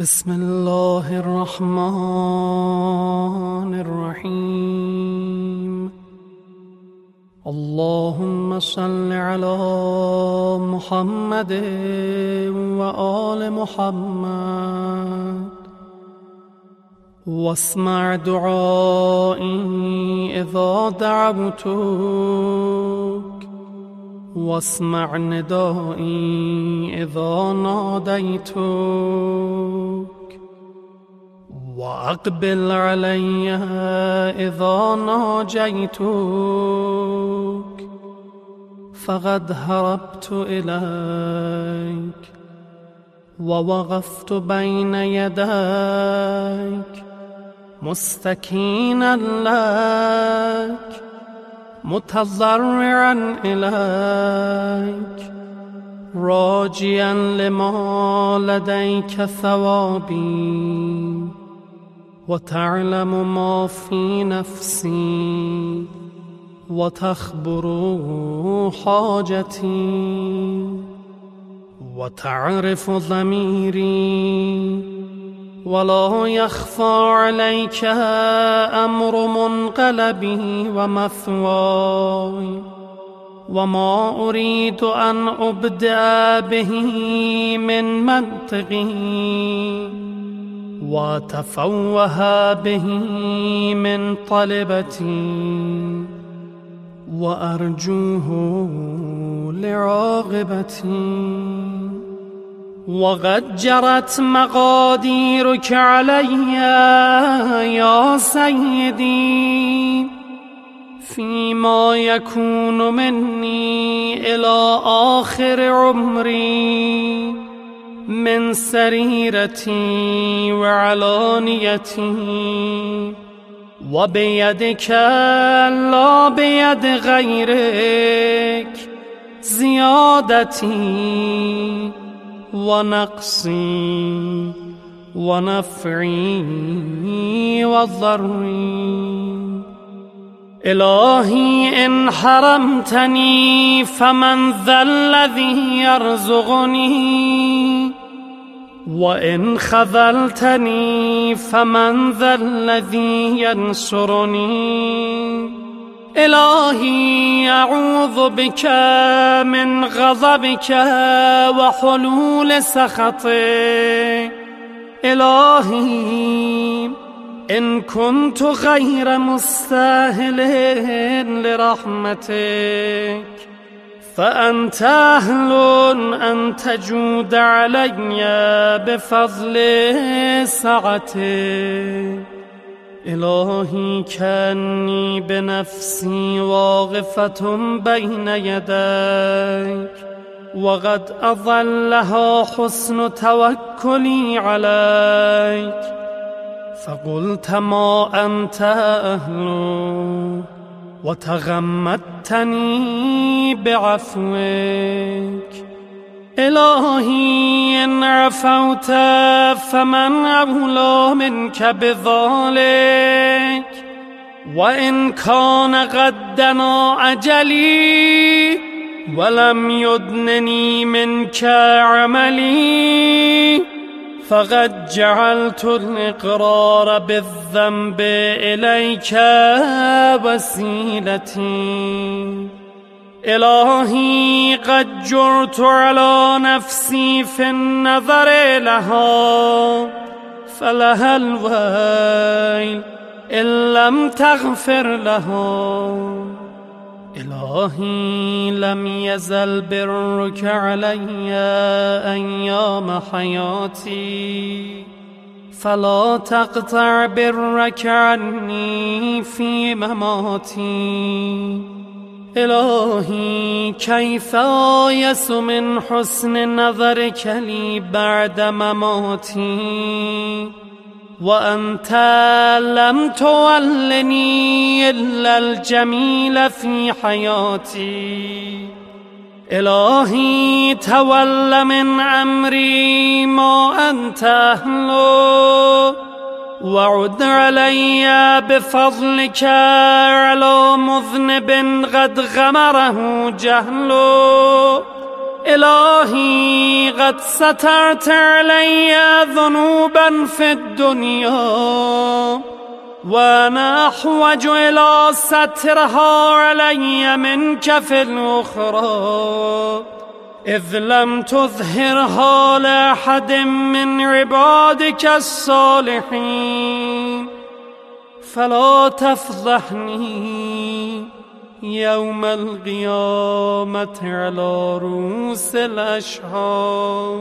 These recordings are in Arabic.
بسم الله الرحمن الرحيم. اللهم صل على محمد وآل محمد. واسمع دعائي إذا دعوتك. واسمع ندائي إذا ناديتك. وأقبل علي إذا ناجيتك فقد هربت إليك ووقفت بين يديك مستكينا لك متضرعا إليك راجيا لما لديك ثوابي. وتعلم ما في نفسي وتخبر حاجتي وتعرف ضميري ولا يخفى عليك أمر منقلبه ومثواي وما أريد أن أبدأ به من منطقه وتفوه به من طلبتي. وأرجوه لراغبتي وقد جرت مقاديرك علي يا سيدي. فيما يكون مني إلى آخر عمري. من سريرتي وعلانيتي. وبيدك لا بيد غيرك زيادتي ونقصي ونفعي وضري. إلهي إن حرمتني فمن ذا الذي يرزقني وإن خذلتني فمن ذا الذي ينصرني إلهي أعوذ بك من غضبك وحلول سخطك إلهي إن كنت غير مستاهل لرحمتك فأنت أهل أن تجود علي بفضل سعتك. إلهي كأني بنفسي واقفة بين يديك وقد أضلها حسن توكلي عليك. فقلت ما أنت أهل وتغمدتني بعفوك. إلهي إن عفوت فمن أولى منك بذلك. وإن كان غدنا أجلي ولم يدنني منك عملي. فقد جعلت الإقرار بالذنب إليك وسيلتي. إلهي قد جرت على نفسي في النظر لها فلها الويل إن لم تغفر لها إلهي لم يزل برك علي أيام حياتي فلا تقطع برك عني في مماتي إلهي كيف آيس من حسن نظرك لي بعد مماتي وأنت لم تولني إلا الجميل في حياتي. إلهي تول من أمري ما أنت أهله. وعد علي بفضلك على مذنب قد غمره جهل إلهي قد سترت علي ذنوبا في الدنيا وأنا أحوج إلى سترها علي منك في الأخرى. إذ لم تظهرها لأحد من عبادك الصالحين فلا تفضحني. یوم القیامت علا روس الاشهاد.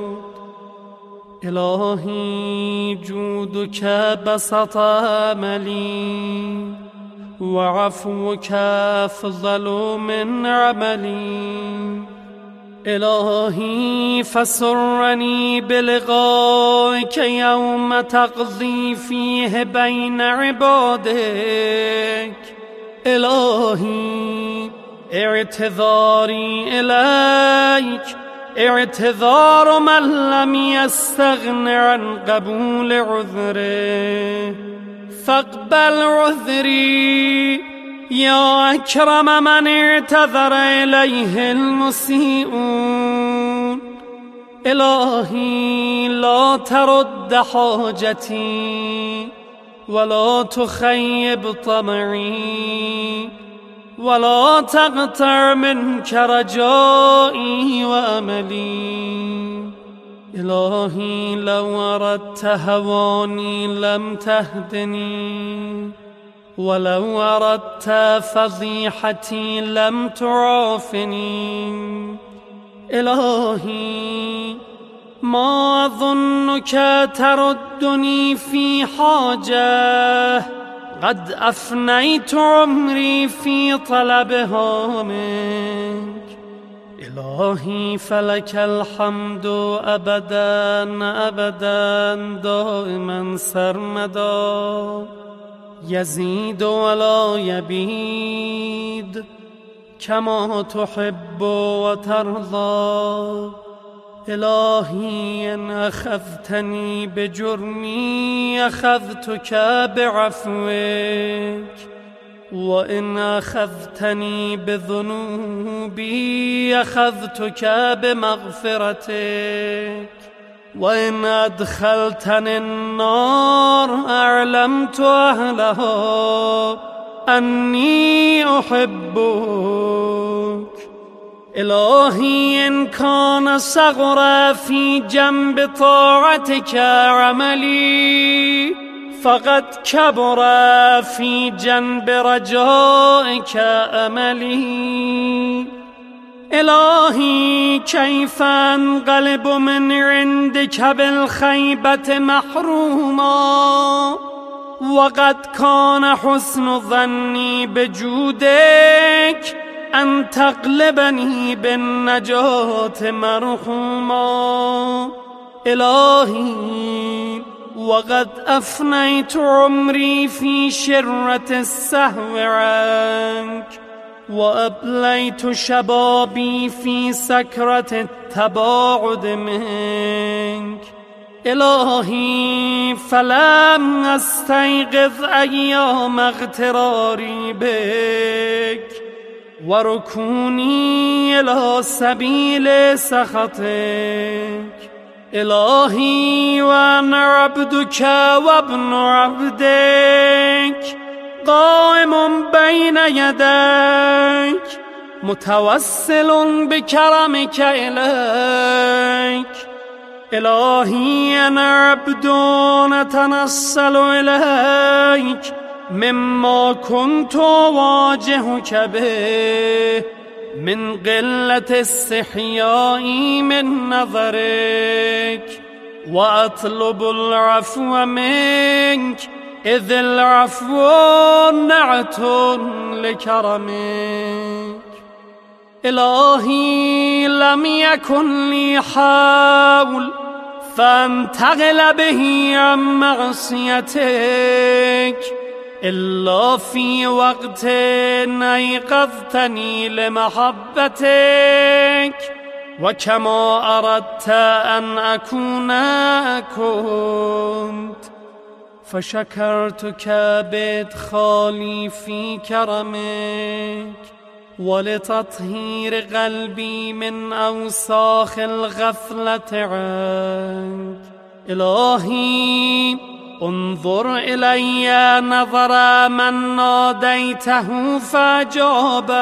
الهی جودك بسط عملی و عفوك افضل من عملی. الهی فسرنی بلقائك یوم تقضی فیه بین عبادك الهی اعتذاری الیک اعتذار من لم یستغن عن قبول عذره فقبل عذری یا اکرم من اعتذر الیه المسیعون الهی لا ترد حاجتی. ولا تخيب طمعي ولا تقطع منك رجائي وأملي. إلهي لو أردت هواني لم تهدني. ولو أردت فضيحتي لم تعافني. إلهي ما ظنك تردني في حاجة. قد أفنيت عمري في طلبها منك إلهي فلك الحمد أبدا أبدا دائما سرمدا. يزيد ولا يبيد كما تحب وترضى. إلهي إن أخذتني بجرمي أخذتك بعفوك. وإن أخذتني بذنوبي أخذتك بمغفرتك. وإن أدخلتني النار أعلمت أهلها أني أحبك. الهی انکان صغر فی جنب طاعتك عملی فقط کبر فی جنب رجائك عملی. الهی کیف قلب من عندك بالخیبت محروما وقد کان حسن ظنی بجودک بجودك أن تقلبني بالنجاة مرحوما. إلهي وقد أفنيت عمري في شرة السهو عنك وأبليت شبابي في سكرة التباعد منك. إلهي فلم أستيقظ أيام اغتراري بك. و رکونی الى سبیل سخطک. الهی و انا عبدك و ابن عبدك قائم بین یدک. متوسل بكرمك إليك إلهي أنا عبد أتنصل إليك مما كنت واجهك به من قلة استحيائي من نظرك وأطلب العفو منك إذ العفو نعت لكرمك. إلهي لم يكن لي حول فأنتقل به عن معصيتك إلا في وقت أيقظتني لمحبتك. وكما أردت أن أكون كنت. فشكرتك بإدخالي في كرمك. ولتطهير قلبي من أوساخ الغفلة عنك. إلهي انظر إلي نظر من ناديته فأجابك.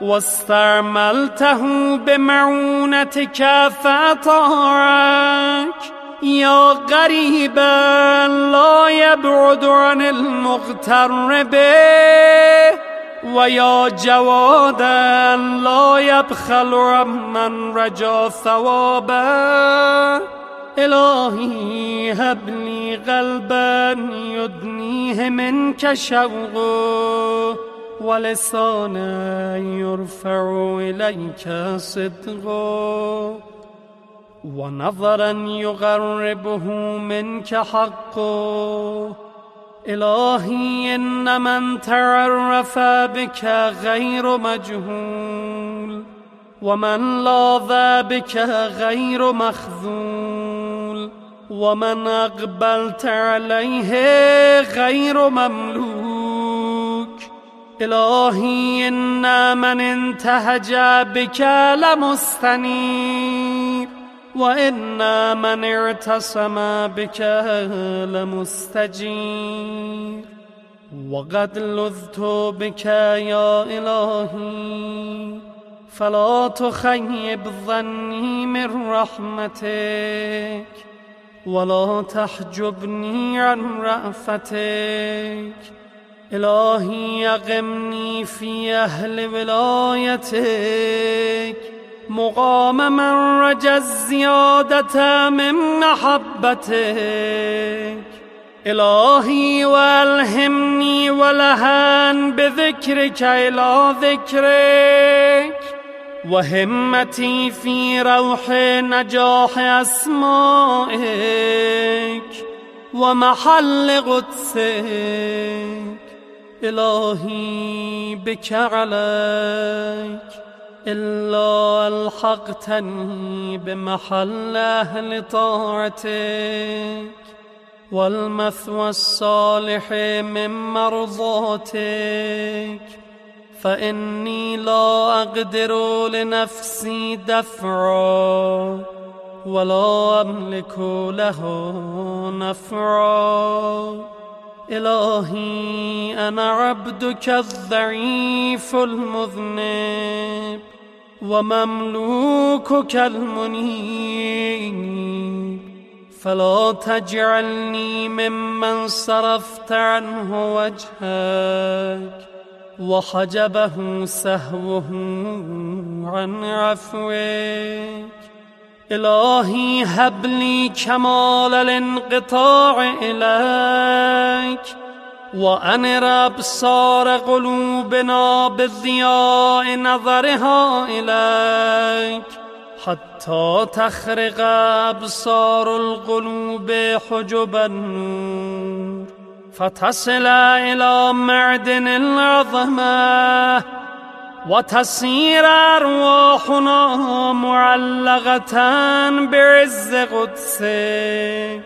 واستعملته بمعونتك فأطاعك. يا غريبا لا يبعد عن المغتر به ويا جوادا لا يبخل عمن رجا ثوابه إلهي هب لي قلبا يدنيه منك شوقه ولسانا يرفع إليك صدقه ونظرا يغربه منك حقه إلهي إن من تعرف بك غير مجهول ومن لاذ بك غير مخذول. ومن أقبلت عليه غير مملوك. إلهي إن من انتهج بك لمستنير. وإن من اعتصم بك لمستجير. وقد لذت بك يا إلهي. فلا تخيب ظني من رحمتك. ولا تحجبني عن رأفتك. إلهي يغمني في أهل ولايتك. مقام من رجى الزيادة من محبتك. إلهي والهمني ولهان بذكرك إلى ذكرك. وهمتي في روح نجاح أسمائك ومحل قدسك إلهي بك عليك إلا ألحقتني بمحل أهل طاعتك. والمثوى الصالح من مرضاتك فإني لا أقدر لنفسي دفعا ولا أملك له نفعا إلهي أنا عبدك الضعيف المذنب ومملوكك المنيب. فلا تجعلني ممن صرفت عنه وجهك. وحجبه سهوه عن عفوك. إلهي هب لي كمال الانقطاع إليك وأنر أبصار قلوبنا بالضياء نظرها إليك حتى تخرق أبصار القلوب حجب النور فتصل إلى معدن العظمة وتصير أرواحنا معلقة بعز قدسك.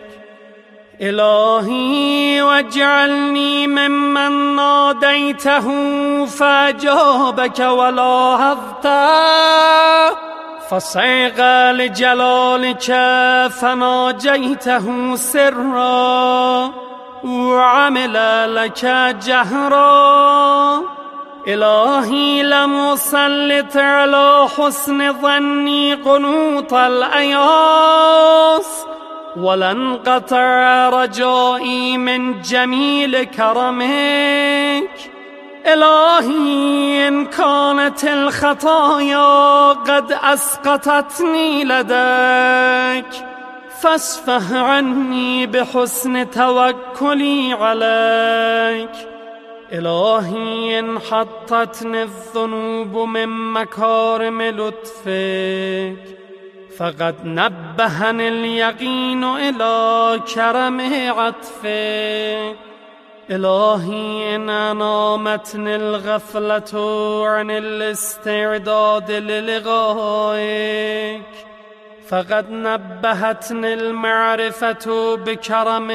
إلهي واجعلني ممن ناديته فأجابك ولاحظته. فصيغ لجلالك فناجيته سرا. وعمل لك جهرا إلهي لم أسلط على حسن ظني قنوط الأياس. ولن قطع رجائي من جميل كرمك. إلهي إن كانت الخطايا قد أسقطتني لديك. فاسفه عني بحسن توكلي عليك إلهي إن حطتني الذنوب من مكارم لطفك فقد نبهني اليقين إلى كرم عطفك إلهي إن نامتني الغفلة عن الاستعداد للغائك فقد نبهتني المعرفة بكرم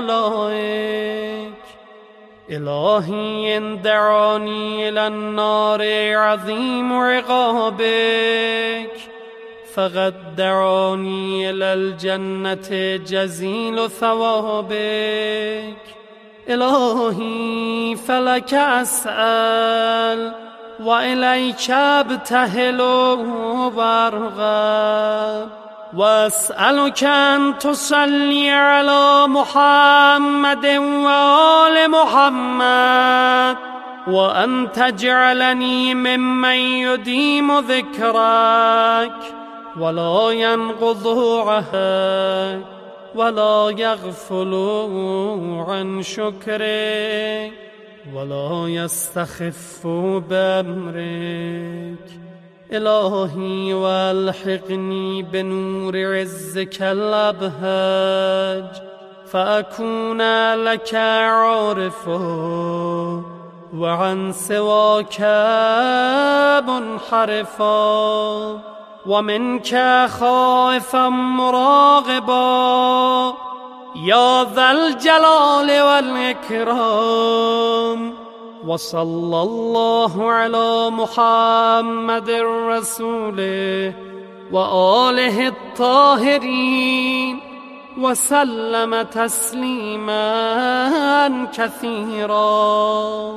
آلائك إلهي إن دعاني إلى النار عظيم عقابك فقد دعاني إلى الجنة جزيل ثوابك إلهي فلك أسأل وإليك ابتهل وارغب واسألك أن تصلي على محمد وآل محمد. وأن تجعلني ممن يديم ذكرك ولا ينقض عهدك. ولا يغفل عن شكرك. ولا يستخف بأمرك إلهي والحقني بنور عزك الأبهج فأكون لك عارفا وعن سواك منحرفا ومنك خائفا مراغبا. يا ذا الجلال والإكرام. وصلى الله على محمد رسوله وآله الطاهرين. وسلم تسليما كثيرا.